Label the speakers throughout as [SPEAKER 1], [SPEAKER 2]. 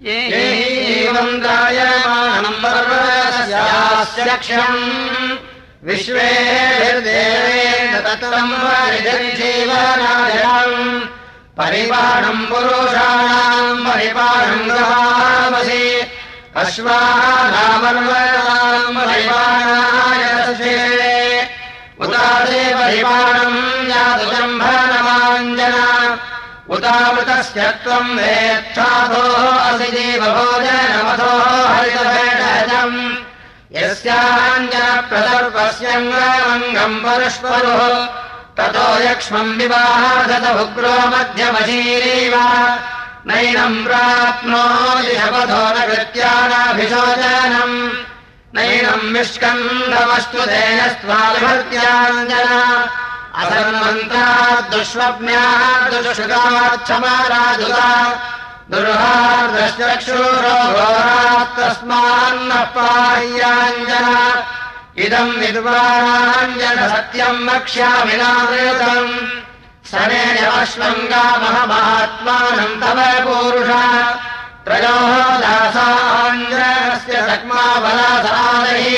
[SPEAKER 1] एवम् गायमानम् पर्वतस्यास्यक्षम्। विश्वेर्देवेन तत्त्वम् जीवनाजनम् परिपाणम् पुरुषाणाम् परिपाणम् गवामसि अश्वानामर्वणाम् परिपाणाय उदासे परिपाणम् यादुजम्भनवाञ्जना उदामृतस्य त्वम् वेत्थाधोः असि जीवभोजनमथोः हरितभेटजम् यस्याञ्जनप्रदर्पस्यङ्गमङ्गम् परस्परोः ततो यक्ष्मम् विवाहादुग्रो मध्यमशीरीव। नैनम् प्राप्नोति शपथो न कृत्यानाभिशोचनम्। नैनम् विष्कन्धमस्तु तेजस्त्वाभिभर्त्याञ्जना असन्मन्त्राद्दुष्वप्न्याः दुष्कृताक्षमाराजुता दुर्हार्दश्चक्षुरो घोरात् तस्मान्नः पाह्याञ्जना इदम् विद्वाराञ्जन सत्यम् वक्ष्यामि नामृतम् सनेजमश्वङ्गामहमात्मानम् तव पूरुष त्रयोः दासाञ्जनस्य सक्माबलासादैः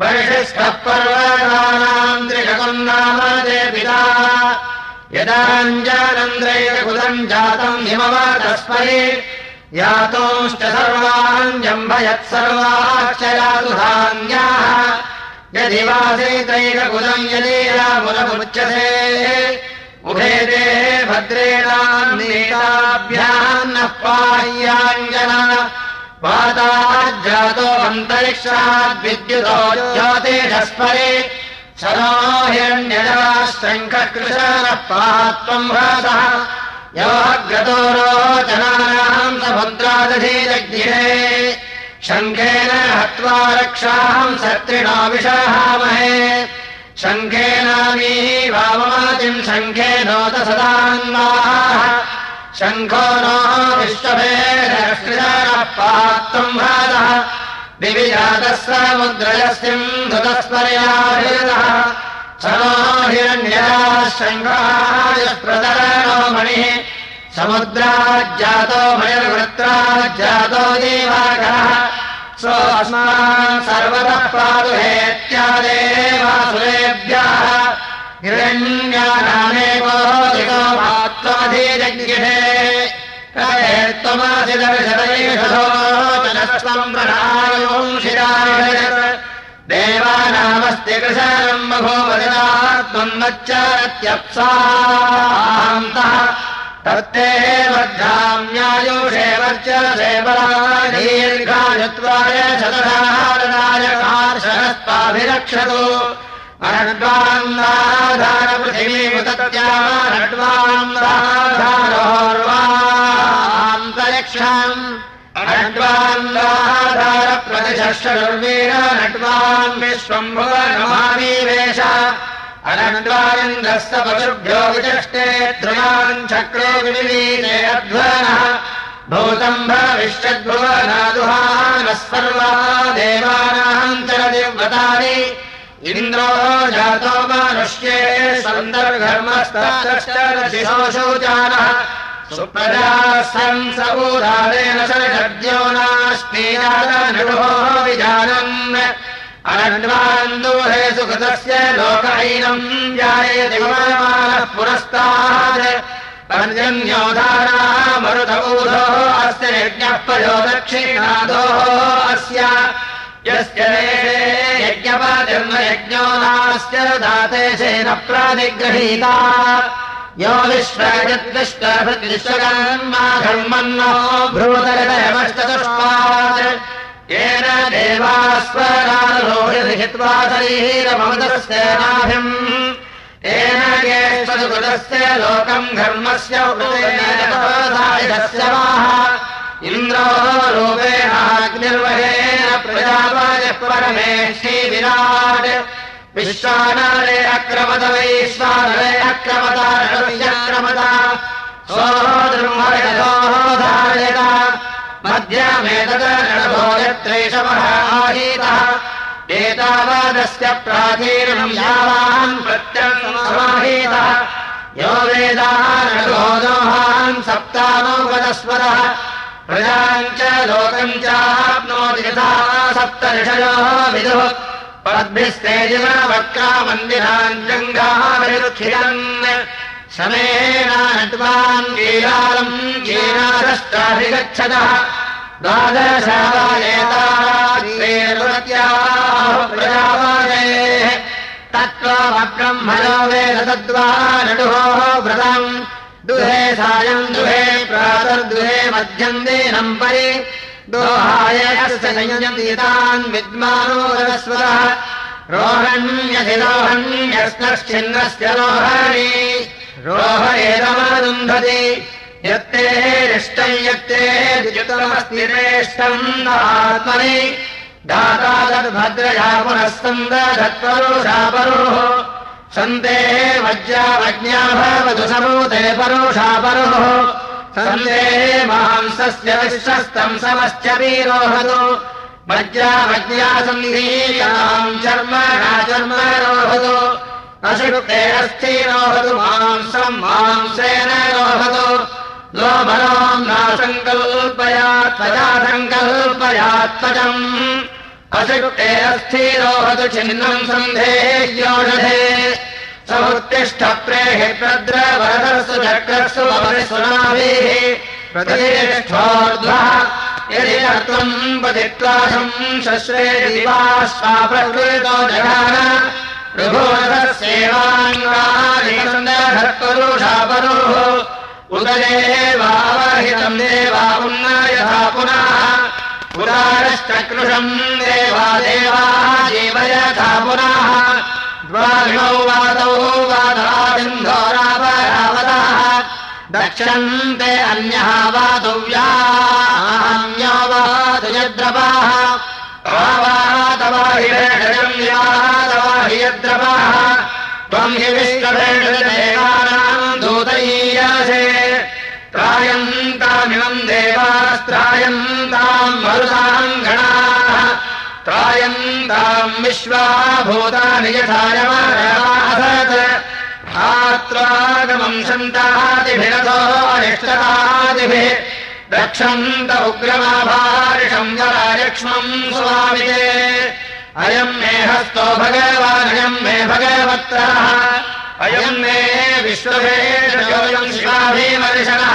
[SPEAKER 1] वर्षिष्ठः पर्वतानाम् यदाञ्जानन्द्रैककुलम् जातम् हिमवतस्परि यातोश्च सर्वाञ्जम्भयत् सर्वाश्चयातु धान्याः यदि वासेतैककुलम् यदि रामुलमुच्यते उभे ते भद्रेणान्नेताभ्यान्नः पाह्याञ्जना। वाताज्जातो अन्तरिक्षाद्विद्युतो ज्योतिषस्परे हिरण्यजवाशङ्खकृशानः पात्वम् ह्रासः योऽग्रतो रोचनानाम् समुद्रादधीरज्ञे शङ्खेन हत्वा रक्षाहम् सत्रिणो विषाहामहे शङ्खेनामी वाममातिम् शङ्खेनोत सदान्वाः शङ्खो नो विश्वभेदः पात्वम् ह्रासः सनो हिरण्यः शङ्खाय प्रदरणो मणिः समुद्राज्जातो मणिर्वृत्राज्जातो देवाकरः स्वस्मान् सर्वतः पादुहेत्यादेवासुरेभ्यः हिरण्यानामेवो दिगो मात्वमधीजज्ञे त्वमसि शिराय देवानामस्ति कृशनम् बभूवदिनात्मम् नच्चत्यप्सान्तः तत्ते बद्धाम्यायुषे वर्चसे दीर्घायुत्वाय शतधारणाय कार्षणस्त्वाभिरक्षतु अनड्वान्दाधारपृथिवीमुदत्यानड्वान्दाधारोर्वान्तरिक्षम् अनड्वान्दाधारप्रतिशर्वीर नड्वान् विश्वम्भुवनमामीवेश अनड्वारिन्द्रस्य पशुभ्यो विचष्टे ध्रुवान् चक्रो विविलीने अध्वनः भूतम् भविष्यद्भुवनादुहानः सर्वा देवानाम् चरदिव्रतानि इन्द्रो जातो मानुष्ये सन्दर्घर्मस्तशोचानः सुप्रजासन् स ऊदारेण षड्यो नास्तीयादनुभो विजानन्। अनन्वान्दोहे सुकृतस्य लोकैनम् जायति मानः पुरस्तात्। पर्जन्योधाराः मरुधूधो अस्य यज्ञः पयो दक्षिणादोः अस्य। यस्य यज्ञपाजन्मयज्ञो नास्य दातेशेन प्रातिगृहीता यो भ्रूतरदयमश्चतुष्पात् येन देवास्वरारोहित्वा शरीरममदस्यनाभिम् तेन येष्वसुकृतस्य लोकम् धर्मस्य वाः। इन्द्रो रूपेणाग्निर्वहेन प्रजापयः परमेशी विराट् विश्वानरे अक्रमद वैश्वानरे नभो यत्रैषवः आहीतः एतावादस्य प्राचीनम् यावान् प्रत्यमाहीतः यो वेदाः नगोदोहान् सप्तानो वदस्वरः प्रजाम् च लोकम् चाप्नोति यथा सप्तऋषयोः विदुः पद्भिस्तेजिन वक्रा मन्दिरान् जङ्घाभिरुखिरन् शमेनान् कीलालम् कीनादष्टाभिगच्छतः द्वादशायेताः तत्त्वमब्रह्मणो वेद तद्वा नडुः व्रतम्। दुहे सायम् दुहे प्रातर्दुहे मध्यम् दीनम् परि दोहायतान् विद्मानो रस्वतः रोहण्यधिरोहण्यस्नश्चिन्नस्य रोहणी रोहयेदमारुन्धति यत्ते रिष्टम् यत्ते द्विजुतमस्ति रेष्टम् आत्मनि दाता तद्भद्रया पुनः सन्दधत्परुषा परुः। सन्ते वज्रावज्ञा भवतु समूते परुषा परुः सन्ते मांसस्य विश्वस्तम् समश्च वीरोहतु वज्रावज्ञा सन्धीयाम् चर्मणा चर्म रोहतु अशुक्ते अस्थिरोहतु मांसम् मांसेन रोहतु लोभनोम् नासङ्कल्पयात् त्वया सङ्कल्पयात्मजम् अशुक्ते अस्थिरोहतु छिन्नम् सन्धेयोषधे समुत्तिष्ठ प्रेहि चक्रसु सुनाभिः प्रतिष्ठोर्ध्वः। यदि त्वम् पतित्वासम् शश्रे दिवाश्वा प्रकृतो ृषा परुः उददेवावहितम् देवा उन्नयथा पुनः। पुरारश्चकृशम् देवा देवाः जीवयथा पुनः द्वाविणौ वादौ वादासिन्धोरापरावतः दक्षन्ते अन्यः वातुयद्रवाः आवातवाहिषम् यातवाहियद्रवाः त्वम् हि विश्वभेषदेवानाम् दूतयीयासे। त्रायन्तामिमम् देवास्त्रायन्ताम् मरुताम् गणाः त्रायन्ताम् विश्वाभूतानि यथायमासत् आत्रागमम् सन्तादिभिरथो अनिष्टतादिभिः। रक्षन्त उग्रमाभारिषम् जरायक्ष्मम् स्वामिते। अयम् मे हस्तो भगवानयम् मे भगवत्रः। अयम् मे विश्वभेषयोऽयम् शिवाभीमर्शनः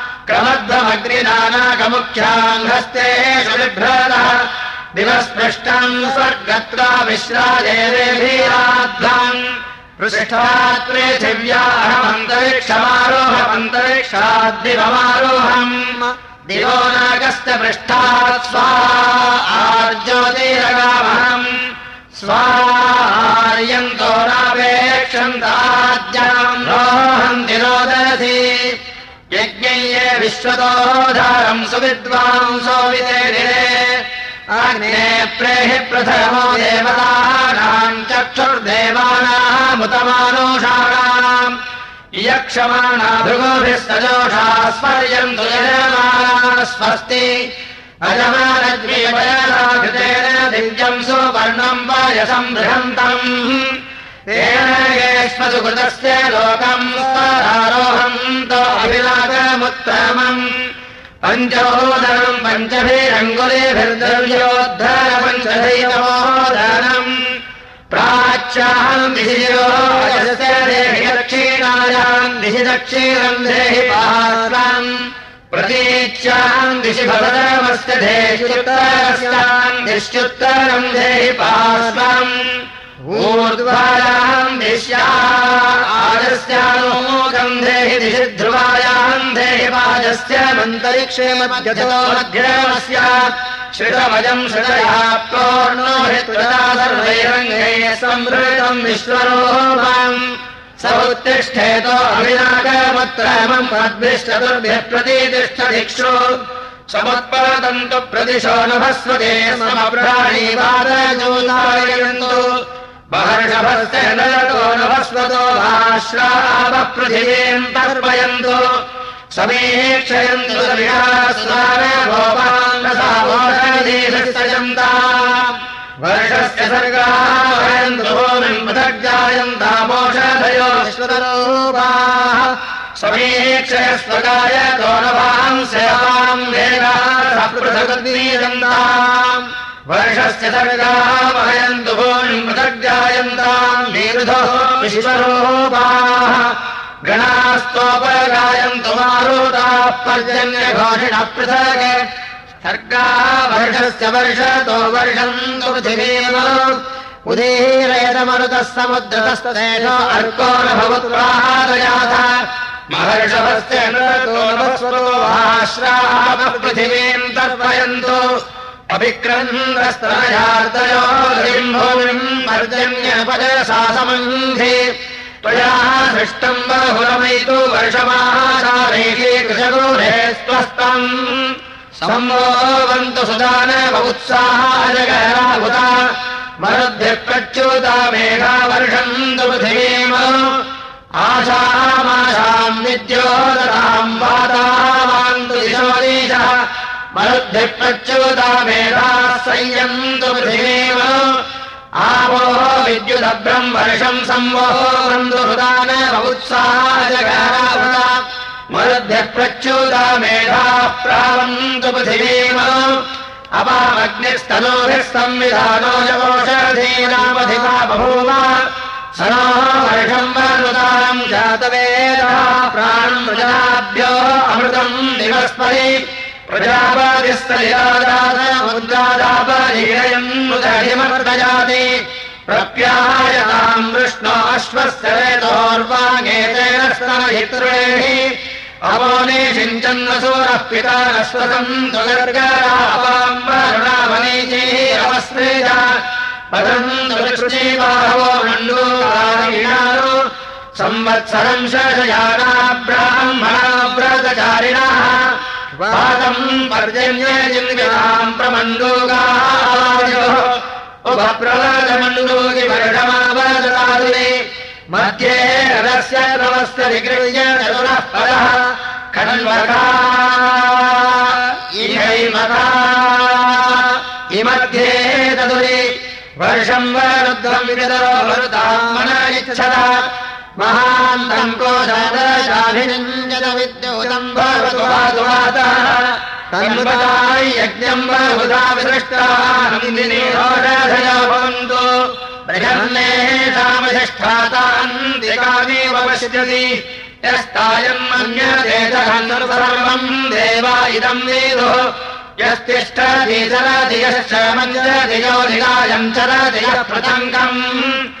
[SPEAKER 1] क्रमध्वमग्निनानाकमुख्याम् हस्ते स्वर्गत्रा विश्रादेवेभीराध्वम् पृष्ठात् पृथिव्याहमन्तरिक्षमारोहमन्तरिक्षाद्दिवमारोहम् दिवो नागस्तपृष्ठात् स्वा आर्ज्योतिरगामहम् स्वार्यन्तो नापेक्षन्ताद्याम् रोहम् तिरोदधि यज्ञये विश्वतोधारम् सुविद्वांसो विदेरे अग्ने प्रेहि प्रथमो देवतानाम् चक्षुर्देवानामुतमानोषाणाम्। यक्षमाणा भृगोभिस्तजोषा स्पर्यन्तु यजमाना स्वस्ति अजमानद्वीपयसाकृतेन दिव्यम् सुवर्णम् वायसम् बृहन्तम् येष्मसु कृतस्य लोकम् स्वरारोहन्तो अभिलाकमुत्तमम् पञ्चमोदनम् पञ्चभिरङ्गुलेभिर्द्रव्योद्धर पञ्चधैतमोदनम् प्राच्याहम् दिशिरोस्य देहि दक्षिणायाम् दिशि दक्षिणम् देहि पार्श्वम् प्रतीच्याम् दिशि भवतमस्य देश्युत्तरस्याम् दिश्युत्तरम् देहि पार्श्वम् आजस्यानुमोदम् देहि दिशि ध्रुवायाम् देहि वाजस्य मन्तरिक्षे मध्यतो मध्यमस्य श्रितमजम् श्रितया पूर्णो हित्वदा सर्वैरङ्गैः संवृतम् विश्वरोपम् स उत्तिष्ठेतो अभिनागमत्रमम् पद्भिश्चतुर्भ्यः प्रतीतिष्ठदिक्षु। समुत्पादन्तु प्रदिशो नभस्वते समप्राणीवादजोदारयन्तु महर्षभस्य नयतो नभस्वतो भाश्रावपृथिवीम् तर्पयन्तु। समीक्षयन्तु स्नानभोपान्नसामोषधीशयन्ता वर्षस्य सर्गायन्तु भूमिम् पृथग्जायन्तामोषधयो विश्वतरूपाः। समीक्षय स्वगाय गौरवाम् सेवाम् वेगाः पृथग्नीयन्ताम् वर्षस्य सर्गाः भूमिम् पृथग्जायन्ताम् नीरुधो विश्वरूपाः। गणास्तोपगायन्तु मारुताः पर्जन्यघोषिणः पृथक्। सर्गाः वर्षस्य वर्षतो वर्षन्तु पृथिवीम। उदीरयदमरुतः समुद्रतस्तेन अर्को न भवतु प्रादयाथ महर्षभस्य नश्राः पृथिवीम् तर्पयन्तु अभिक्रन्द्रस्तनयार्तयो भूमिम् पर्जन्यपदसा समन्धि त्वया सृष्टम् बहुरमयितु वर्षमाहारेषे कृशगोरे स्वस्थम्। सम्भोवन्तु सुदानवुत्साहाजगराहुता मरुद्भिः प्रच्युता मेघा वर्षन्तु पृथिवीम आशामाशाम् विद्योदताम् वातावान्तु दिशोदीशः मरुद्भिः प्रच्युता मेघाः संयन्तु पृथिवीम आवो विद्युदभ्रम् वर्षम् संवोहन्तु सुदानवुत्साहाजगराहुता मरुद्भ्यः प्रच्युता मेधाः प्रावन्तु पृथिवीम अपामग्निस्तनोभिः संविधानो योषधीनामधिका बभूव सनो वर्षम् वरुताम् जातवेदः प्राणमृजनाभ्यो अमृतम् दिवस्परि प्रजापतिस्थलिरादामुद्रादापरीरयन्मुदहिमर्दजाति प्रप्यायताम् वृष्णो अश्वस्य वेदोर्वाङ्गेतेन स्तनहितृणेः अवोने सिञ्चन्नसूरः पिता गर्गरावाम्बरुणावनीचैः अवस्त्रेज पतन्तु लक्ष्मीबाहवो मण्डूकारीणानो संवत्सरम् शशयाना ब्राह्मणा व्रतचारिणः वातम् पर्जन्यजिन्विताम् प्रमण्डूकायो उपप्रलदमण्डूकि वर्षमावदतादुने मध्ये रथस्य नवस्य विगृह्य चतुरः पदः। खण्वका इहैमका इमध्ये तदुरे वर्षम् वरुद्रम् विगतरो वरुताम् मन इच्छत महान्तम् कोशादशाभिनञ्जत विद्युतम् भवतु वातः तन्मताय यज्ञम् बहुधा विदृष्टाः नन्दिनी रोषधयो भवन्तु। बृहन्नेषामधिष्ठातान्तिकामेव पश्यति। यस्तायम् अन्यदेशम् देवा इदम् वेदो। यस्तिष्ठति चरति यश्च मञ्जतियो निरायम् चरति यः प्रतङ्गम्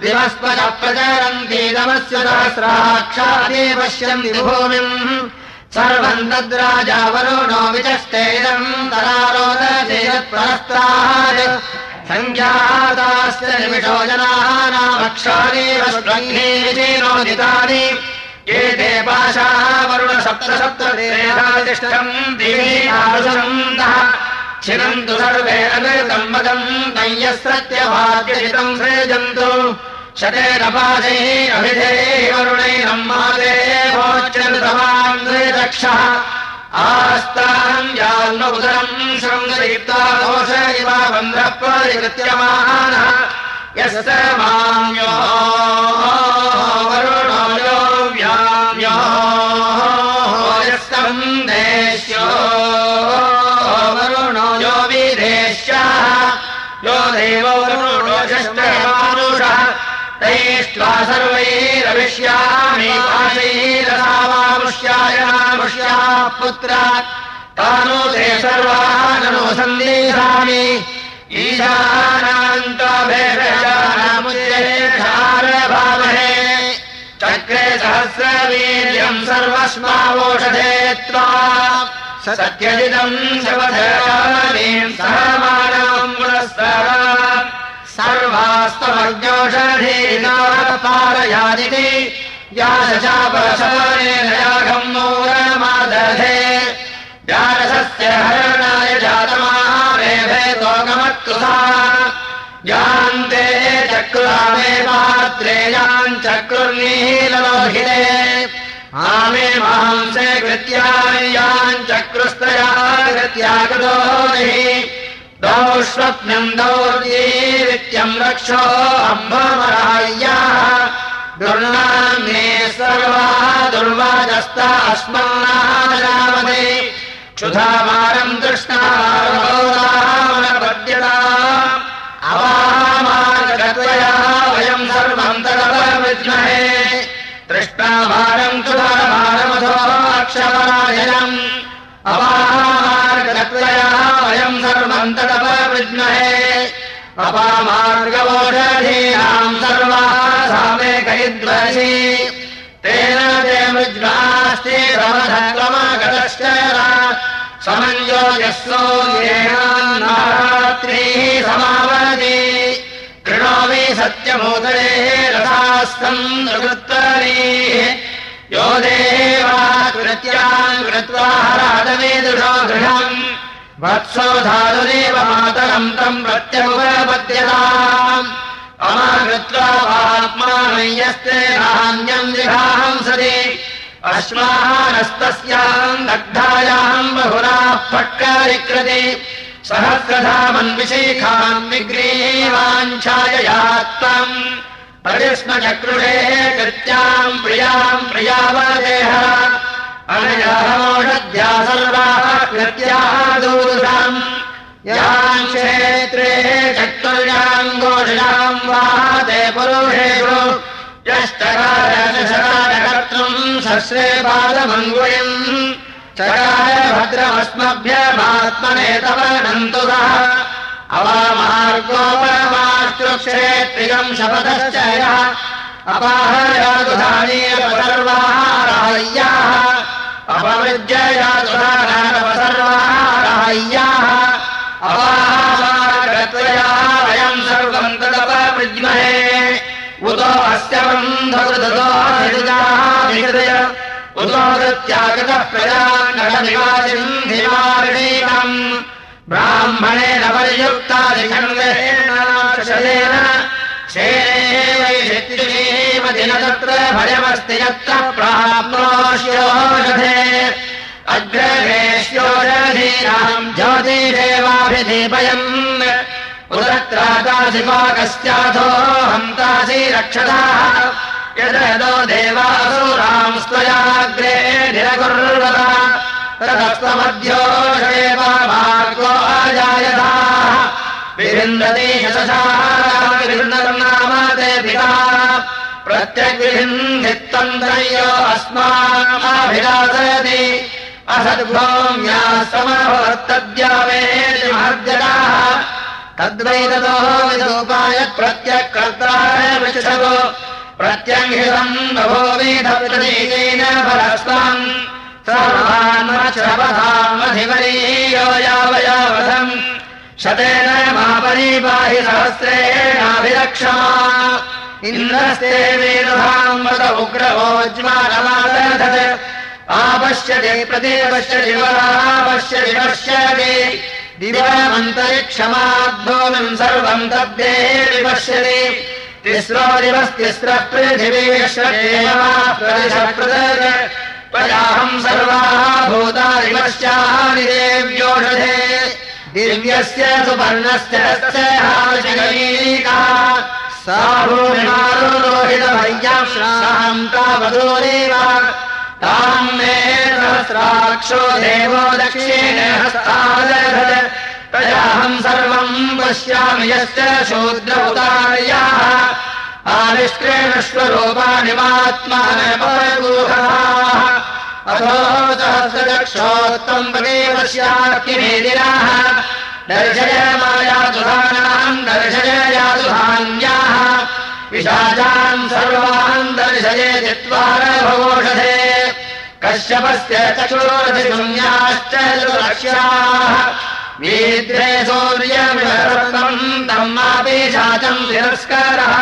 [SPEAKER 1] दिवस्पदः प्रचरन्तीदमस्य सहस्राक्षादे पश्यन्ति भूमिम् सर्वम् तद्राजा वरुणो विचष्टेदम् तरारोदयत्परस्तात् सङ्ख्यातास्य निमिषो जनानामक्षादेव स्वङ्गेनोदितानि एते पाशाः वरुण सप्त दिवीनासन्तः छिनन्तु सर्वे अनृतम् वदम् तय्यस्रत्यवाद्यजितम् सृजन्तु। शतेन पाशैः अभिधेः वरुणैरम् मादेवोच्चन्तवान्द्रक्षः आस्ताम् यान्न उदरम् शृङ्गदीप्ता दोष इव बन्धः परिकृत्यमानः यस्य माम्यो वरुणो षष्ठमानुषः तैष्ट्वा सर्वैरविष्यामि। पाशैरसावामुष्याय नामुष्याः पुत्रा। ते सर्वाननु सन्देशामि। ईशानान्तभामहे चक्रे सहस्रवीर्यम् सर्वस्मावोषधे त्वा। सत्यजितम् शपथीम् सहमानम् पुरस्तर सर्वास्तमज्ञोषधीना पारयादिति यादशापरशनेन मूलमादधे व्यारसस्य हरणाय जातमारे तोगमत्कृता यान्ते चक्रामे पात्रेयान् चक्रुर्नीललोहिते। आमे मांसे कृत्यायान् चक्रुस्तया कृत्यागतो दौ स्वप्नम् दौर्यीत्यम् रक्षो अम्बमराय्याः दुर्नाम्ये सर्वा दुर्वाजस्ता अस्मन्नामदे क्षुधामारम् तृष्णापद्यता अवामार्गत्वया वयम् सर्वम् तदपविद्महे तृष्णाभारम् क्षुधाभारमधो अक्षरायनम् त्वयाः वयम् सर्वम् तदपवृज्महे अपामार्गवोषधीनाम् सर्वाः सामे कैद्वसि तेन ते समावति कृणोमि सत्यमोदरेः रथास्तम् यो देवा कृत्यान् कृत्वा हरादवेदुषो गृहम् वत्सो धातुरेव मातरम् तम् प्रत्यमुपपद्यताम् अमाकृत्वा आत्मानय्यस्ते नान्यम् विभाहंसति अश्वानस्तस्याम् दग्धायाम् बहुराः फट्कारिकृति। सहस्रधामन्विशेखान् विग्रीवाञ्छाययात्तम् प्रतिस्मचक्रुडेः कृत्याम् प्रियाम् प्रियावदेह। अनयामोषध्या सर्वाः कृत्याः दूरसाम् याम् क्षेत्रेः चक्रुर्याम् गोषाम् वाहते पुरुषेषु। यश्चकारकर्तुम् सस्रे पादमङ्गुलिम्। चकार भद्रमस्मभ्यमात्मने तव नन्तु अवामार्गोपमाश्रुक्षेत्रियम् शपथश्च यः अपाहयातुधानीयपसर्वाहाराह्याः अपमृज्ययातुधानापसर्वाहाराह्याः अपाहारत्वया वयम् सर्वम् तदपमृज्महे उतो अस्य बन्धकृतोजाः उतो कृत्यागतः प्रजानिवासिम् धिमारणीकम् ब्राह्मणेन पर्युक्तादिखण्डेन शेमदिन तत्र भयमस्ति यत्र प्राप्नोष्योषधे। अग्रहेष्योषधीनाम् ज्योतिरेवाभिदीपयन् उदत्रादासिपाकस्याथो हन्तासि रक्षताः यदो देवासुराम् स्वयाग्रे निरकुर्वता तदस्त्वमध्योषेव मार्गो अजायताः विभिन्दति शशानाम ते पिता प्रत्यग्विभिन्दित्तम् त्रयो अस्माभिरासयति असद्भौम्या समभवत्तद्यावेर्जताः तद्वैततो विदोपाय प्रत्यक्कर्तारवृषभो प्रत्यङ्गितम् बभोविधप्रतीकेन फलस्ताम् सर्वान्वशपथामधिवरीयो यावयावधम् शतेन मापरीपाहि सहस्रेणाभिरक्षमा इन्द्रस्ते वेदधाम् वद उग्रवोज्मानमादधत् आपश्यते प्रतिपश्यति वरापश्यति पश्यति। दिवमन्तरिक्षमाद्भूमिम् सर्वम् तद्दे विपश्यति। तिस्रो दिवस्तिस्रः पृथिवीश्वरेव त्वयाहम् सर्वाः भूतादिवश्यानि देव्योषधे दिव्यस्य सुपर्णस्य सा भूमिमारोहितभय्याम् तावदूरेव ताम् मे सहस्राक्षो देवो दक्षिण हस्तादधत् तयाहम् सर्वम् पश्यामि यश्च अथो सहस्रदक्षोत्तम् पगे पश्याः दर्शय मायासुधानाम् दर्शय यासुधान्याः विशाचान् सर्वान् दर्शये चत्वारभवोषधे। कश्यपस्य चक्षुरधिशून्याश्च सुरक्ष्याः वीद्रे सूर्यमिषम् तम् मापि शाचम् तिरस्कारः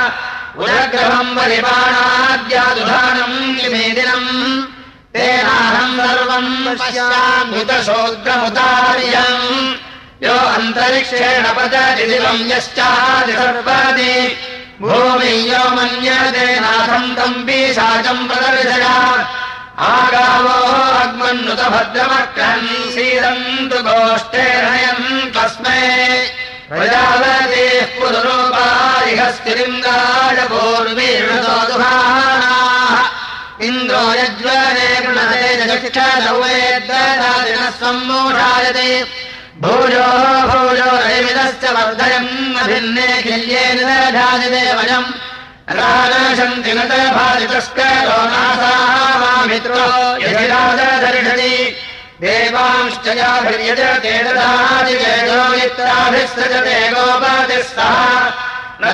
[SPEAKER 1] उदग्रहम् परिपाणाद्यादुधानम् निमेदिनम् तेनाहम् सर्वम् पश्याम्युतशोग्रमुतार्यम् यो अन्तरिक्षेण पचति दिवम् यश्चादिसर्पति भूमि यो मन्यते नाथम् तम् पीशाचम् प्रदर्शय। आगावो अग्मन्नुत भद्रमक्रन् सीदन्तु गोष्ठे नयन् तस्मै। प्रजापतेः पुनरोपारिहस्तिलिङ्गाय पूर्वीर्णसोदुभानाः इन्द्रो गृणते जक्षदौवेद्दिनः सम्मूढायते भूयो भूयो रयमिदश्च वर्धयम् अभिन्ने धाजते वयम् राजशन्ति न भाजितस्करो नासाः मामित्रो यजिराजदर्शति। देवांश्च याभिर्यजते ददादिवेदो मित्राभिस्सजते गोपातिः सह न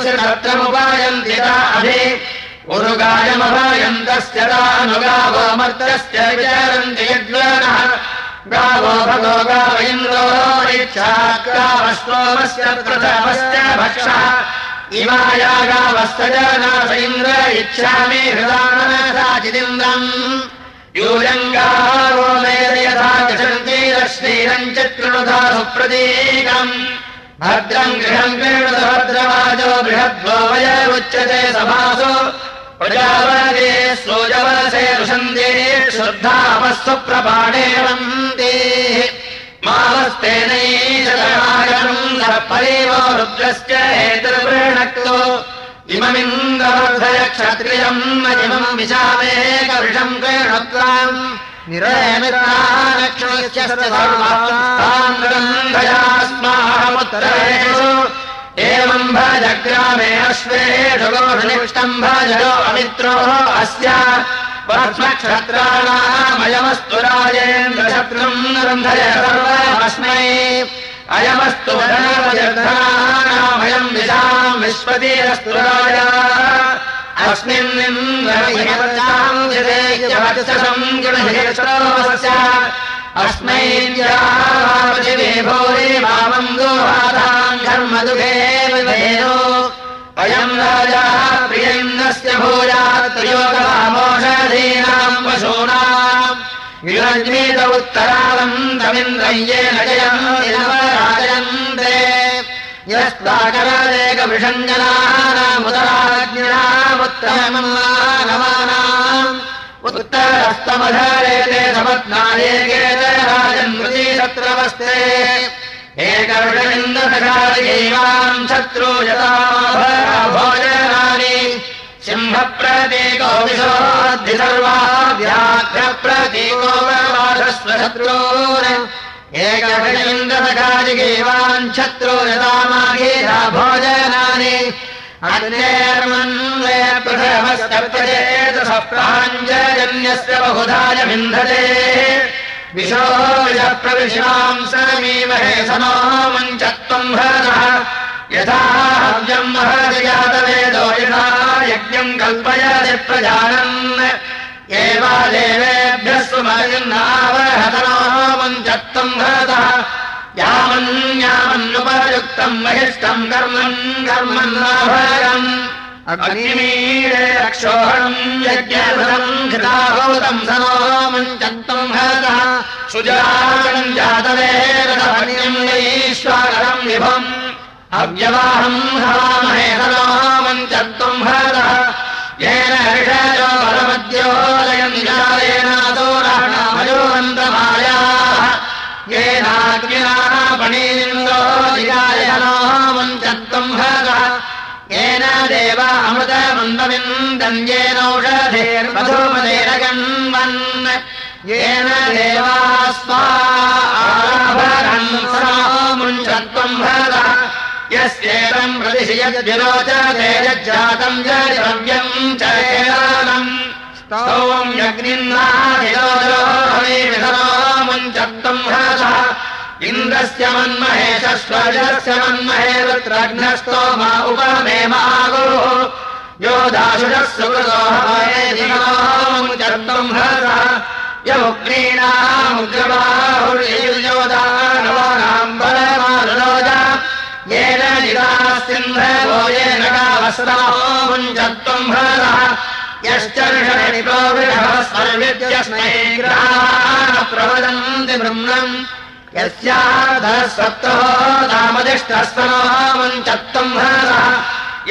[SPEAKER 1] संस्कृतमुपायन्ति ताभि उरुगायमभायन्तस्य तानुगावोमर्तस्य विचारन्ति यद्वनः गावो भगो गाव इन्द्रो इच्छाकावस्तोमस्य प्रथमस्य भक्षः। इमाया गावस्य इन्द्र इच्छामि हृदानसाचिदिन्द्रम् यूयङ्गावो मेद यथा कृशन्तीरश्रीरम् चतृणुधा सुप्रतीकम् भद्रम् गृहम् क्रीणुत भद्रवाजो बृहद्वो वय उच्यते सभासु। प्रजापदे सोजवसे रुषन्ते श्रद्धावस्तु प्रपाणे वन्ते मावस्तेनैशतमागम् परिवो रुद्रस्य हेतुर्वृणक्तो इममिन्दवर्धय क्षत्रियम् इमम् विशामेकवृषम् कृणत्वाम् निरयमित्रालक्ष्मस्य सर्वान्धयास्माहमुत्तरेषु एवम् भजग्रामे अश्वेषु गोषनिष्टम् भजो अमित्रोः अस्य। पद्मक्षत्राणामयमस्तु राजेन्द्रशत्रुम् रन्धय सर्वमस्मै अयमस्तु धनामयम् विशाम् विश्वतीरस्तु राजा अस्मिन् अस्मै भूरि घर्मदुःखे विभेदो। अयम् राजा प्रियन्दस्य भूयात्रयोगमोषधीनाम् पशूनाम् विरज्मीत उत्तरालम् तमिन्द्रय्येन जयम् राजयन्ते यस्ताकरादेकविषञ्जनामुदराज्ञामुत्तममानवानाम् उत्तरस्तमधारेते समत्नायेके राजन्मृती शत्रवस्ते एकविषमिन्दसखादिवाम् शत्रो यथा भोजनानि सिंहप्रतीको विशोद्धि सर्वाभ्याघ्रप्रतीको वासस्वशत्रून् एकविषमिन्दसखादिगेवान् शत्रो यथा माघेरा भोजनानि। अन्येर्मन्वे प्रथमस्तप्तचेतसः प्राञ्जन्यस्य बहुधाय विन्धते विशो प्रविशाम् समीमहे सनो मञ्चत्वम् हरः यथा हव्यम् यथा यज्ञम् कल्पयति प्रजानन्। एवा देवेभ्यः सुमयन्नावहतनो मञ्चत्वम् हरतः यामन्यामन्नुपयुक्तम् महिष्टम् कर्मन् कर्मन्नाभरम् अग्निमीळे रक्षोहणम् यज्ञभृतम् घृताभूतम् सनो मञ्चत्वम् हरतः सुजातम् जातवेदम् ईश्वरम् विभम् अव्यवाहम् हवामहे मञ्चत्वम् हरतः येन हर्षयो परमद्योदयम् जालेनादोरणमयोऽन्तमायाः येनाग्निनापणीन्द्रो जिगायनो मञ्चत्वम् हरतः येन देव अमृतमन्दमिन्दन्येनौषधेर्मधुमधेरगन्वन् येन देवास्माभरन्मुञ्चत्वम् भरतः यस्येतम् प्रतिशि यद्विरोचते यज्जातम् जयद्रव्यम् च एलानम् स्तौम् यज्ञिन्नामुञ्चत्तम् हसः इन्द्रस्य मन्महेशस्वर्यस्य मन्महे रुद्रघ्नस्तो मा उपमे मागोः। यो दाशुषः सुकृतोमुञ्चत्तम् हसः यमुक्रीणामुग्रबाहुर्योदानवानाम् कावस्रामुञ्चत्वम् हरः यश्चर्षणिप्रोविषस्मै प्रवदन्ति ब्रह्मम् यस्याधः सप्तो नामदिष्टस्तनोमुञ्चत्वम् हरः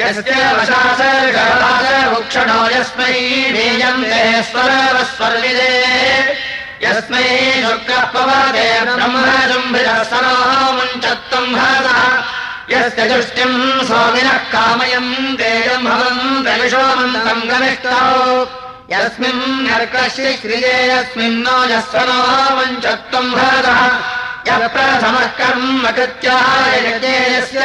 [SPEAKER 1] यस्य वशासर्षणो यस्मै नीयन्ते स्वरवस्वर्विदे यस्मै शुक्रपवदे ब्रह्मजुम्भिरस्तनोमुञ्चत्वम् हरः यस्य दृष्टिम् स्वामिनः कामयम् देयम् भवम् प्रविशोमन्तम् गमिष्टौ। यस्मिन् नर्कश्रि क्रिये यस्मिन्नो यस्वनो वञ्चत्वम् भरतः। यः प्रथमः कर्म कृत्यायते यस्य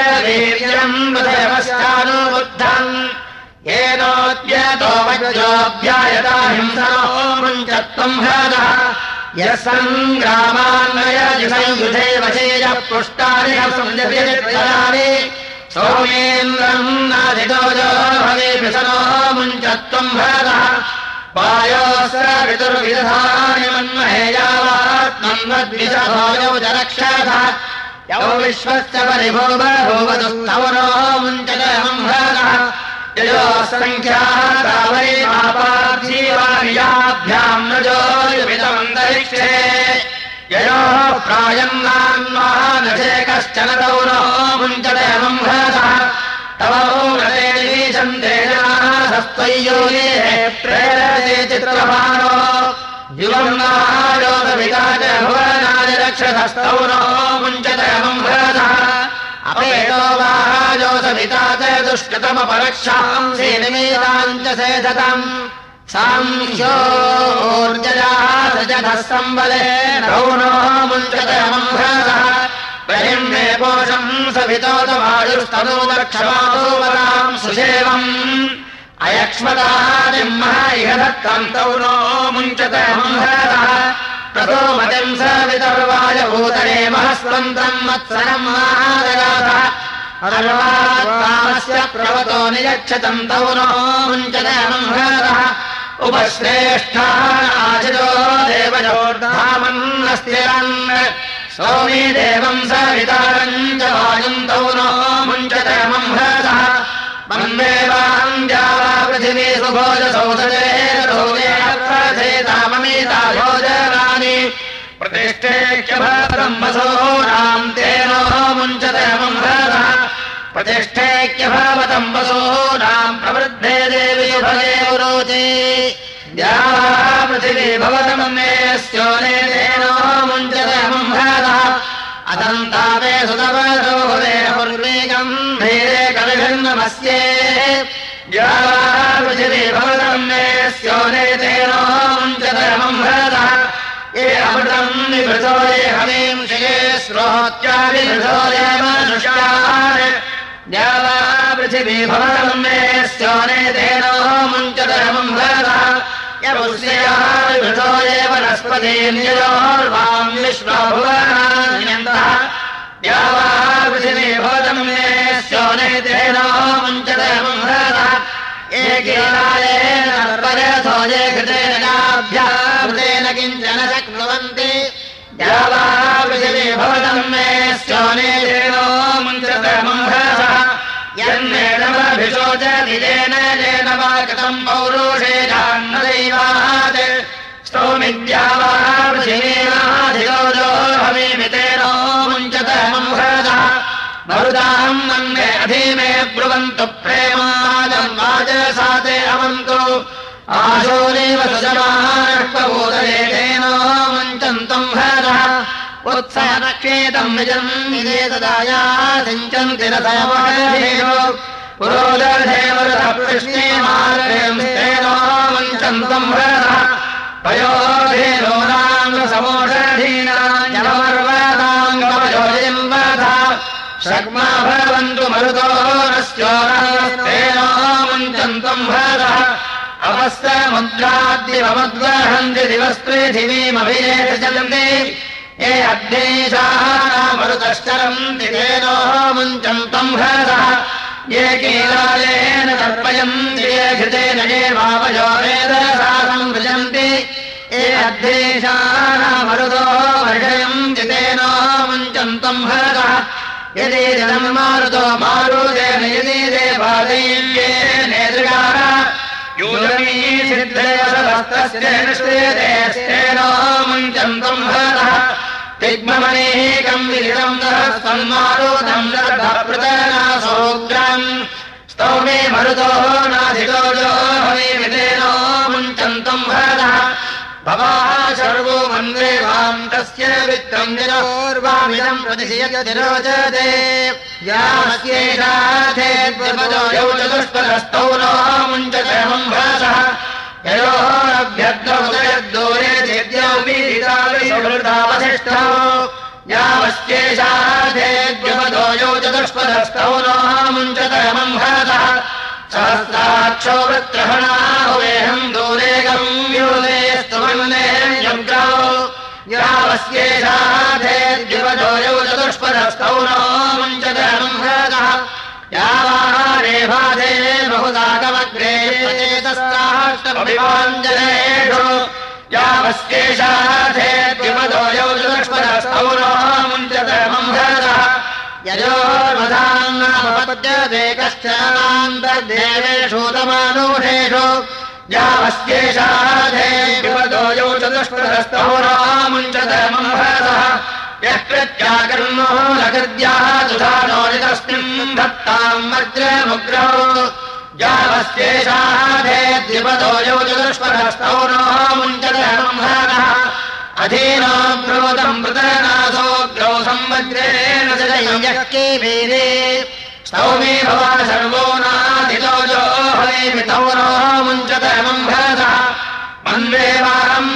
[SPEAKER 1] येनोद्यतो वज्रोऽभ्यायता हिंसनो वञ्चत्वम् भरतः यः सङ्ग्रामान्वययुधे वशेय पुष्टानि संजपित्राणि सौमेन्द्रम् नाधितोजो भवे विसनो मुञ्चत्वम् भरतः वायोस्र विदुर्विधानि मन्महेयावात्मन्वद्विषभोजौ च रक्षः यौ विश्वस्य परिभो बभूवदुस्तवनो मुञ्चतमम् भरतः ययोसङ्ख्यावै मापार्थीवानियाभ्याम् नजोयुमितमन्तरिक्षे ययोः प्रायम् नान्मानशे कश्चन तौनो मुञ्चतमम् भरतः तव वीशन्ते जनासस्त्वय्यो ये प्रेरते चित्रभानो युवम् नायोतपिता च भुवनादिरक्षतस्तौनो मुञ्चतमम् भरतः अपेतो दुष्कृतमपरक्षाम् श्रीनिमीताम् च सेधतम्। साङ्ख्योर्जयासजधः संवदे रौनो मुञ्चतमम् भरतः बहिर्मे पोषम् सभितोतवायुस्तनूदक्षमातोवराम् सुसेवम् अयक्ष्मदादिम् इह दत्तम् तौनो मुञ्चतमम् भरतः ततो मतिम् स वितर्वायभूतरे महस्वन्तम् मत्सरम् महादगातः अर्वात्मानस्य प्रवतो नियच्छतम् तौनो मुञ्चतमम् भरतः उपश्रेष्ठानाचितो देवयोर्धामन्नस्तिरन् सौमी देवम् स वितारम् च वायुम् तौनो मुञ्चतमम् भरतः मन्देवान्द्यावा पृथिवी सुभोजसौधेताममीता प्रतिष्ठेक्य भरतम् वसोनाम् तेनो मुञ्चतमम् भरतः प्रतिष्ठेक्य भवतम् वसोनाम् प्रवृद्धे देवी भगे रोचे द्यावा पृथिवी भवतममे स्योने तेनो मुञ्चतमम् भरतः अदन्तावे सुतवरोहे पूर्वीकम् धीरे कविभिन्नमस्ये। पृथिवी भवतम् मे स्योने तेनो मुञ्चतमम् भरतः ये अमृतम् निभृतो ये हवीम् शिये श्रोत्याभिभृतो ये मनुष्यान्। द्यावा पृथिवी भवतम् मे स्योने तेनो मुञ्चतमम् भरतः यमुष्याभिभृतो ये वनस्पतीन्योर्वाम् विश्वभुवनान्यन्तः द्यावा पृथिवी भवतम् मे स्योने तेनो मुञ्चतमम् भरतः कृतेनाभ्यामृतेन किञ्चन शक्नुवन्ति पृथिवी भवतम् मे स्योने तेनो मुञ्चतमम् भरतः यन्मेणमभिशोचति येन येन वा कृतम् पौरुषे जान्नदैवात् स्तोमिद्यावा पृथिवीनाधिगौजो हवीमितेनो मुञ्चतमम् भरतः मरुदाहम् मन्ये अधीमे ब्रुवन्तु आशोरेव तेनो मुञ्चन्तम् भरतः। उत्साहक्षेतम् सिञ्चन्ति रथमहेव पुरोदर्धेवरथकृष्णे मार्गेनो मुञ्चन्तम् वरथ शग्मा भवन्तु मरुतो नश्चोरेनो मुञ्चन्तम् भरतः अपस्तमुद्राद्यवमुद्वहन्ति दिवस्पृथिवीमभिजयन्ति ये अग्नेशाः मरुतश्चरन्ति तेनो मुञ्चन्तम् हरसः ये कीलालेन तर्पयन्ति ये घृतेन ये वावयो वेदसा संवृजन्ति ये अग्नेशाः मरुतो वर्षयन्ति तेनो मुञ्चन्तम् हरसः यदि जलम् मारुतो मारुतेन यदि देवादैव्ये नेतृगाः निष्ठेतेस्तेनो मुञ्चन्तम् हरः दिग्ममनेकम् विदितम् सहस्वन्मारुतम् दर्भप्रतनासोग्रम् स्तौमे मरुतोः नाधितो जो हवे विदेनो मुञ्चन्तम् हरः भवाशर्वो सर्वो मन्वे वाम् तस्य वित्तम् निरोर्वामिदम् प्रतिशयतिरोचते यास्येषाधेर्पदो यौ चतुष्पदस्तौ नो मुञ्चते मम्भासः ययोरभ्यग्नमुदयद्दूरे चेद्यापीडितावधिष्ठो यावश्चेषाधेर्पदो यौ चतुष्पदस्तौ नो मुञ्चते मम्भासः सहस्राक्षो वृत्रहणाहुवेहम् दूरे गम्यूले यावस्येषाधेद्युवदो यौ चतुष्पदस्तौ नो मुञ्चतम् हृदः यावाहारेभाधे बहुदागमग्रे चेतस्ताष्टभिवाञ्जनेषु यावस्येषाधेद्युवदो यौ चतुष्पदस्तौ नो मुञ्चतमम् हृदः यजोर्वधान्नामपद्यते कश्चनान्तर्देवेषु तमानुषेषु यावस्येषाधे विपदो यौ चतुष्पदस्तौ रामुञ्चतमम्भरतः यः प्रत्याकर्मो लकृद्याः सुधानोरितस्मिन् धत्ताम् वज्रमुग्रौ। यावस्येषाधे द्विपदो यौ अधीनो ब्रोदम् मृतनाथोग्रौ संवज्रेण यः वीरे स्तौमे भवा सर्वो नाधितो जो हवेमितौ नो मुञ्चतमम् भरतः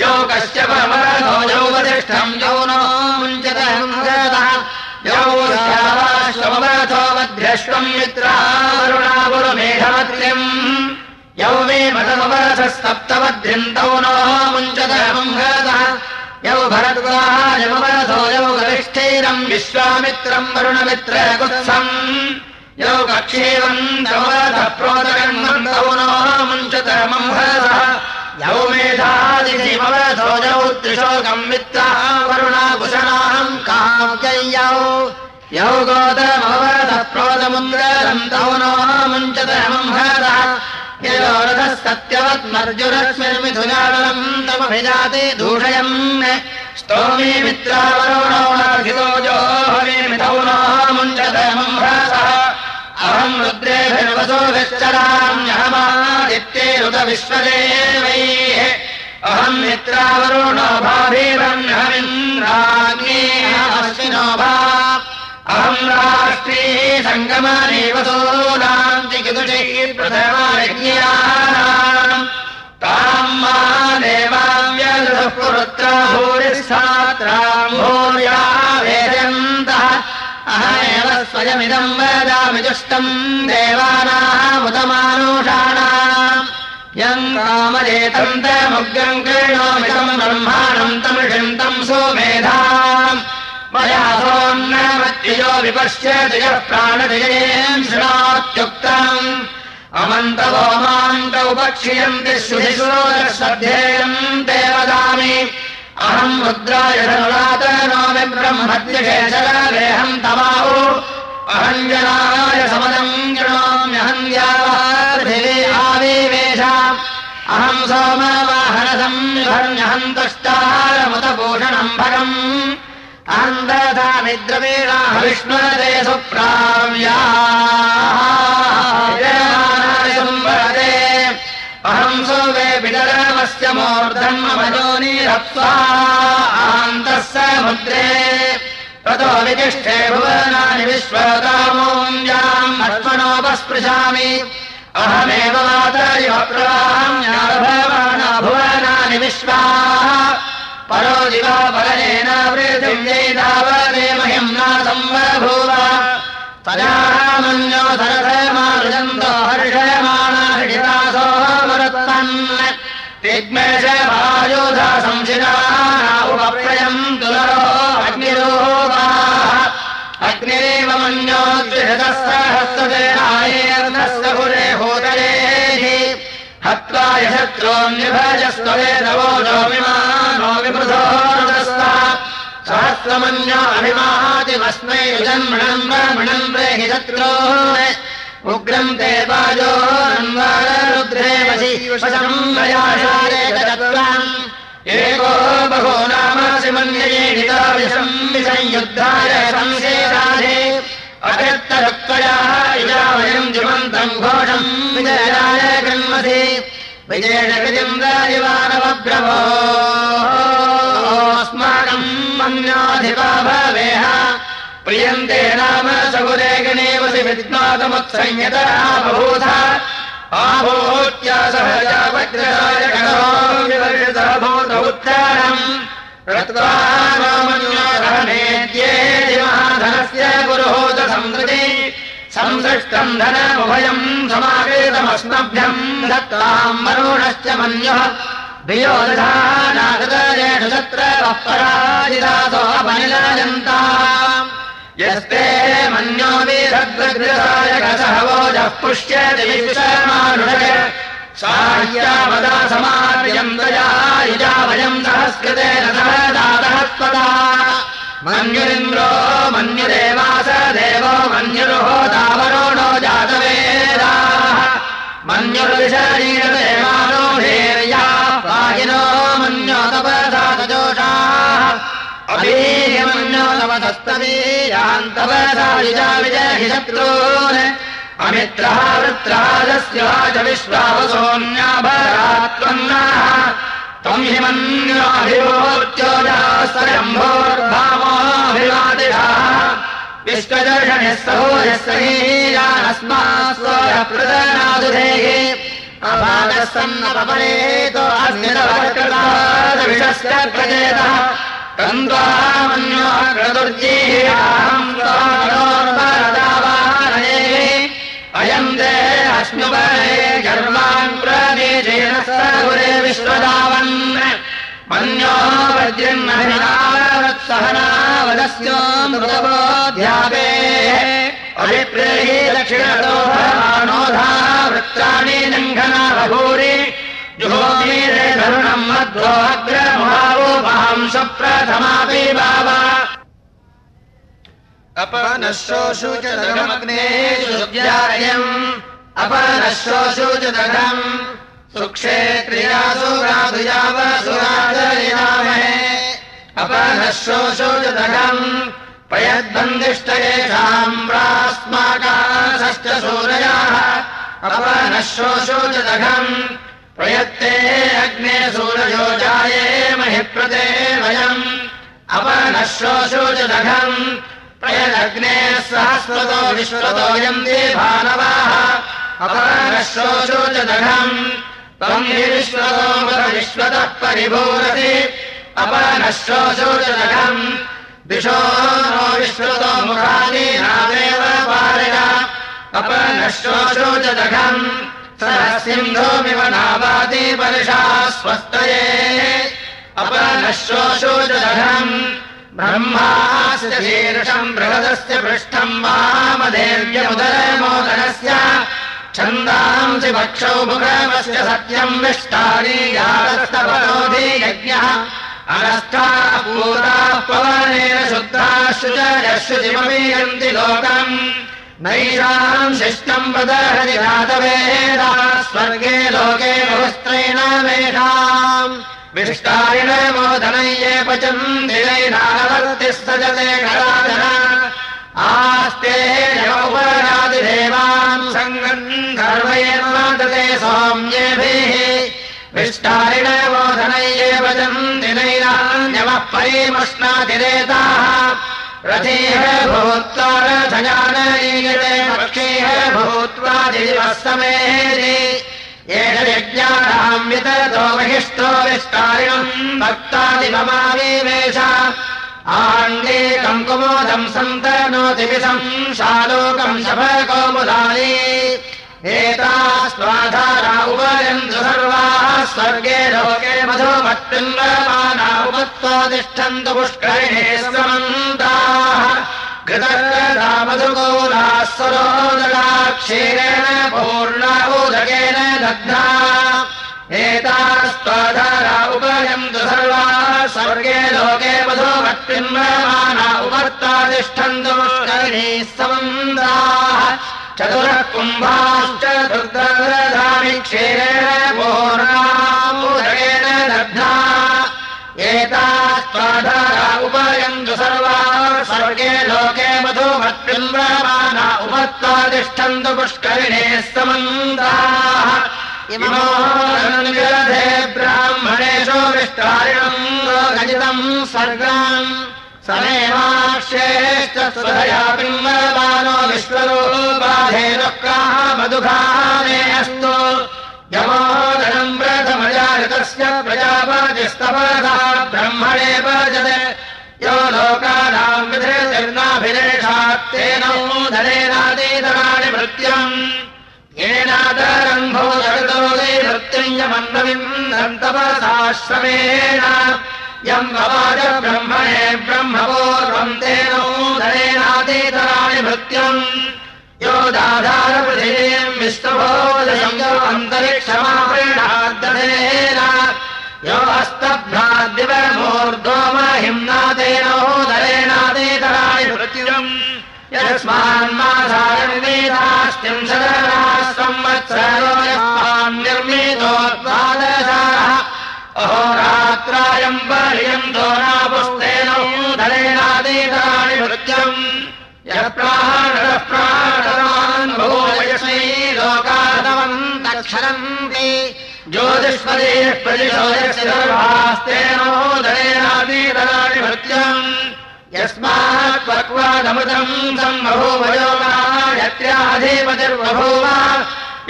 [SPEAKER 1] यौ कस्य परमरथो यौ नो मुञ्चतमम् भरतः यौ मध्यश्वम् मित्रावरुणा गुरुमेघमत्रिम् यौ मे मठमवरथस्तप्तवद्रिन्तौ नो मुञ्चतमम् भरतः यौ भरद्वाहायमवरथो यौ गरिष्ठैरम् विश्वामित्रम् वरुणमित्र कुत्सम् यौ कक्षेवन्तमवरथ प्रोदकर्मन्तौ नो मुञ्चतमम् भरतः यौ यौ त्रिशोकम् मित्रः वरुणाभूषणाहम् काव्ययौ यौ गोतमवरथ प्रोदमुन्द्रन्तौ नो मुञ्चतमम् भरतः। ययोरथः सत्यवत्मर्जुरश्मिर्मिथुनाडलम् तमभिजाते दूषयन् स्तोमे मित्रावरुणो रुद्रेभिर्वसोभिश्चराम्यहमादित्यैरुत विश्वदेवैः अहम् मित्रावरुणो भाभिरन्यहमिन्द्राग्नेऽस्मिनो भा। अहम् राष्ट्री सङ्गमदेवसूनाम् चिकिदुषैः प्रथमायज्ञानाम् ताम् मा देवाव्यदुः पुरुत्रा भूरिस्थात्राम् भूर्या अहमेव स्वयमिदम् वदामि देवानामुदमानुषाणाम् यम् कामजेतम् तमुग्रम् कृणोमितम् ब्रह्माणम् तमिषम् तम् सोमेधाम्। मया सोन्नमत्ययो विपश्यति यः शृणात्युक्तम्। अमन्तवो मान्तौ पक्ष्यन्ति श्रुतिशोदश्रद्धेयम् ते वदामि। अहम् रुद्राय धनुरातनोमि ब्रह्मद्यशेषरेऽहम् तमाहु अहम् जनाय समदम् गृणोम्यहम् द्यावार्थिवे आविवेश अहम् सोमवाहनसम् भर्म्यहम् तुष्टारमुतभूषणम् भगम्। अहम् ददामि द्रवीणा विष्णुरते सुप्राव्या संवरते अहम् सोवे तस्य मूर्धन्मयोनिरत्वान्तः समुद्रे ततो वितिष्ठे भुवनानि विश्वतामूल्याम् अश्वनोपस्पृशामि। अहमेव मातरिव प्रवाहम्याभवाना भुवनानि विश्वाः। परो दिवा बलेन वृथिव्यै तावदे महिम्ना संबभूव तदामन्यो सरथमारुजन्तो हर्षयमाणा हृदितासो मरुत्तन् तिग्मेष वायुधा संशिरा उपप्रयम् तुलरो अग्निरोपाः हृदस्सहस्ववेनायर्नस्व होदयेः हत्वा यशत्रोन्निभजस्त्ववेदवो नोमिमानो विमृधो हृदस्ता सहस्रमन्यो अभिमादिमस्मै ब्रह्मणम् ब्रेहि उग्रम् एको बहो नामासि इजा वयम् जीवन्तम् घोषम् विजयाय गन्मसि विजयकृतिम् राजवानवब्रभोस्माकम् मन्याधिपा भवेह प्रियन्ते नाम सगुरे गणेवसि विद्मातमुत्संयता बभूथ आभूत्यासहजावज्रभूतमुत्थानम् रत्वारामन्योधनेद्येधिमहाधनस्य पुरोहोत संसृति संसृष्टम् धनमुभयम् समावेदमस्मभ्यम् दत्ताम् वरुणश्च मन्यः। भियोदधानागतरेषु तत्र अपनिलायन्ता यस्ते मन्यो वीरग्रसायकसहवोजः पुष्यति साह्यावदा समार्यम् दया युजा वयम् सहस्कृतेन सह दातः त्वदा मन्युरिन्द्रो मन्युदेवास देवो मन्युरुहो दावरोणो जातवेदाः। मन्युर्विशरीरदेवानो धीर्या पाहिनो मन्यो तपसातजोषाः अभीमन्यो तवतस्तवीयान्तवसा युजा विजहि शत्रून् अमित्रः वित्राजस्याजविश्वावसोऽन्याभरात्वन्नाः त्वम् हि मन्योऽभिवोत्योजास्तरम्भोर्भामोऽभिवादिराः विश्वदर्शनिः सहोजस्तनीयास्मास्वरप्रदनादुधेः अभागसन्नपपरेतो अस्मिदवर्कृतादविषस्य प्रजेतः तन्द्वामन्योः क्रदुर्जीहाम् त्वानोर्वरदा अश्नुपरे गर्वान् प्रदेशेन सगुरे विश्वदावन्। मन्यो वज्रन्नहिनावत्सहनावदस्योऽमृतबोध्यापे अभिप्रेहि भवानोधा वृत्तानि लङ्घना जुहोमीरे धरुणम् मध्वो अग्रमुहावोपहम् सुप्रथमापि बावा
[SPEAKER 2] अपनश्रोषु च दघमग्ने
[SPEAKER 1] सुव्यायम् अपनश्रोषु च दघम् सुक्षेत्रियासु राधुयावसुराधरिणामहे अपनश्रोषु च दघम् प्रयद्बन्दिष्ट येषाम् प्रास्माकाशश्च सूरयाः। अपनश्रोषु च दघम् प्रयत्ते अग्ने सूरयो जाये महि प्रते वयम्। अपनश्रोषु च दघम् प्रयदग्ने सहस्रतो विश्वतोऽयम् देभानवाः हि विश्वतो च दघम् दिशो नो विश्वतो मुखानि नादेव पारय। अपरश्रोषो च दघम् सः सिन्धोमिव नावाति वर्षाः स्वस्तये। दघम् ब्रह्मास्य शीर्षम् बृहदस्य पृष्ठम् वामदेव्यमुदरमोदरस्य छन्दांसि भक्षौ मुखमस्य सत्यम् विष्टारीयास्तपरोधि यज्ञः। अनस्थाः पूताः पवनेन शुद्धाः शुचयशुचिमपीयन्ति लोकम्। नैषाम् शिष्टम् वदहरि जातवेदा स्वर्गे लोके बहुस्त्रैण मेषाम् विष्टारिण मोदनये पचन्दिनैनावर्तिः सजते कलादन आस्ते यौवरादिदेवान् सङ्गम् सौम्येभिः। विष्टारिण बोधनैव नैरान्यवः परिमश्नातिरेताः रथेः भूत्वा रथयानयीयते पक्षेः भूत्वा दिवः समेः एष यज्ञानाम् वितरतो महिष्ठो विस्तारिणम् भक्तादिममाविवेश आङ्गेकम् कुमोदम् सन्तनोति विषम् शालोकम् शफकौमुदानी एता स्वाधारा उपयन्तु सर्वाः स्वर्गे लोके मधुमत्पिम्बमाना उपत्वातिष्ठन्तु पुष्करिणे समन्ताः। कृतर्गदा मधुकोलाः सरोदरा क्षीरेण पूर्णा उदकेन दग्धा एतास्त्वाधारा उपयन्तु सर्वाः स्वर्गे लोके मधुमत्पिम्बमाना उपत्वातिष्ठन्तु पुष्करिणे समन्ताः चतुरः कुम्भाश्च दुर्गधामि क्षीरेण पूर्णामुदकेन दग्धा एतास्त्वाधारा उपयन्तु सर्वाः स्वर्गे लोके मधुमत्पिम्बमाना उपत्वातिष्ठन्तु पुष्करिणे समन्ताः इमो ब्राह्मणेषु विष्टारिणम् लोकजितम् सर्गाम्। समेवाश्रेश्च स्वधया बिम्बमानो विश्वरूपाधेनुक्राः मधुघाने अस्तु। यमोदनम् प्रथमजातस्य प्रजापतिस्तपदा ब्रह्मणे भजते। यो लोकानाम् विधेतिर्नाभिरेषात् तेनोदनेनादीतराणि भृत्यम् तपसाश्रमेण यम् भवाज ब्रह्मणे ब्रह्मपूर्वम् तेनोदनेनादीतराणि भृत्यम् यो दाधारपृथिवीम् विष्णुभोजयम् यो अन्तरिक्षमाप्रेणाद्दधेन यो हस्तभ्राद्दिवमूर्ध्वो यस्मान् निर्मितो द्वादशाः अहोरात्रायम् पर्यन्तो नापुस्तेनोदरेणादीतराणि भृत्यम् यः प्राणः प्राणवान् भूयस्मै लोकादवन्तक्षरन्ति ज्योतिष्पदेः यस्य सर्वास्तेनोदरेणादीतराणि भृत्यम् यस्मात् पक्वादमृतम् सम्बभूवयोगायत्र्याधिपतिर्बभूव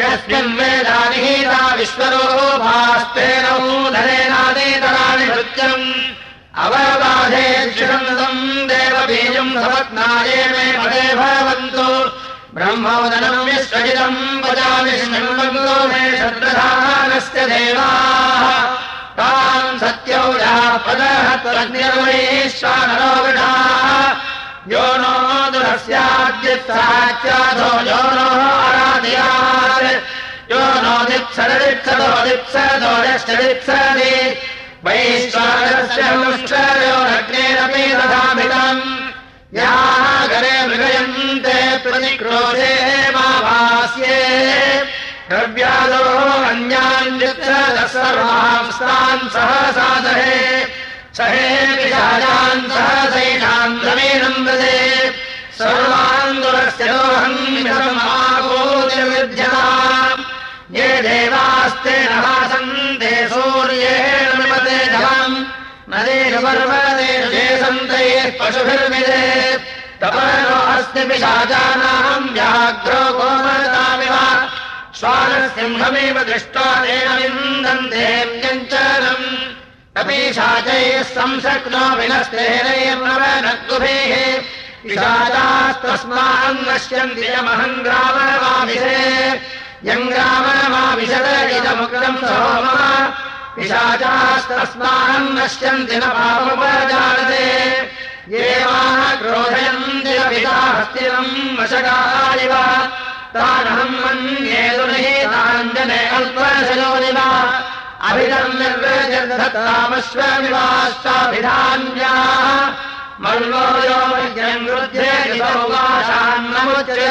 [SPEAKER 1] यस्मिन् वेदानिहीता विश्वरोभास्तेनोदरेणादीतराणि भृत्यम् अवबाधेक्षिणम् देवबीजम् सपत्नाये मे पदे भवन्तु ब्रह्मोदनम् विश्वजितम् वदामि शृण्वन्तो मे श्रद्धानस्य देवाः सत्यौ याः पदहत्वग्निर्वैश्वानरो विढाः यो नो दुरस्याद्युत्साच्चाधो यो नो आराधयात्। यो नो दिप्सरदिप्सदो दिप्सदो यश्चदिप्सदि वैश्वानस्योरग्नेरपि दधामितम् यागरे मृगयन्ते प्रतिक्रोधे मा भास्ये द्रव्यादो अन्यान्यत्र सर्वांस्तान् सहसादहे सहे विशाजान् सहसैषान् नवीनम् वदे। सर्वान् दुरस्य दोहन्मितमागोतिर्विद्यता ये देवास्ते सूर्येण विमते जलम्। नदेषु पर्वतेषु शेषन्तैः पशुभिर्मिदे तपनो अस्ति पिशाचानाम् व्याघ्रो गोमतामिव श्वानसिंहमेव दृष्ट्वा तेन विन्दन्ते व्यञ्चनम् कपीशाचैः संशक्नो विनस्तेनैर्नवनग्गुभिः। पिशाचास्तस्मान् नश्यन्ति यमहम् ग्राममाविषे यम् ग्राममाविशद इदमुक्तम् सोम पिशाचास्तस्मान् नश्यन्ति न पापजानते ये माः क्रोधयन्ति पिता हस्तिनम् वशकालिव तानहम् मन्ये दुर्हिताञ्जने अल्पशयोनिव। अभिधम् निर्वजर्धतामश्वमिवाश्चाभिधान्याः मल्लो यो वृद्धे सौवाशान्नमुच्यते